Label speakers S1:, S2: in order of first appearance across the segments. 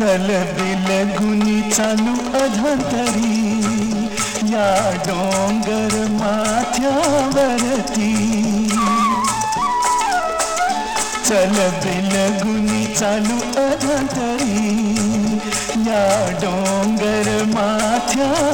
S1: चल दिल गुनी चालू अधरी या डोंगर माथ्यावरती चल दिल गुनी चालू अधरी या डोंगर माथ्यावरती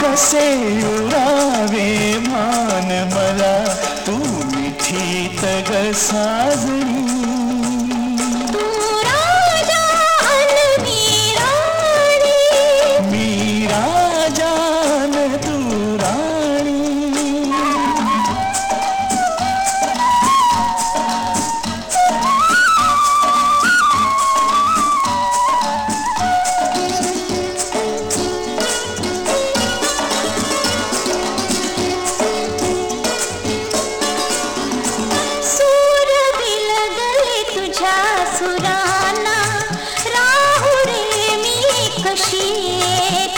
S1: कसे उड़ावे मान मला तू मिठी तग साजणी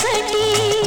S2: खटी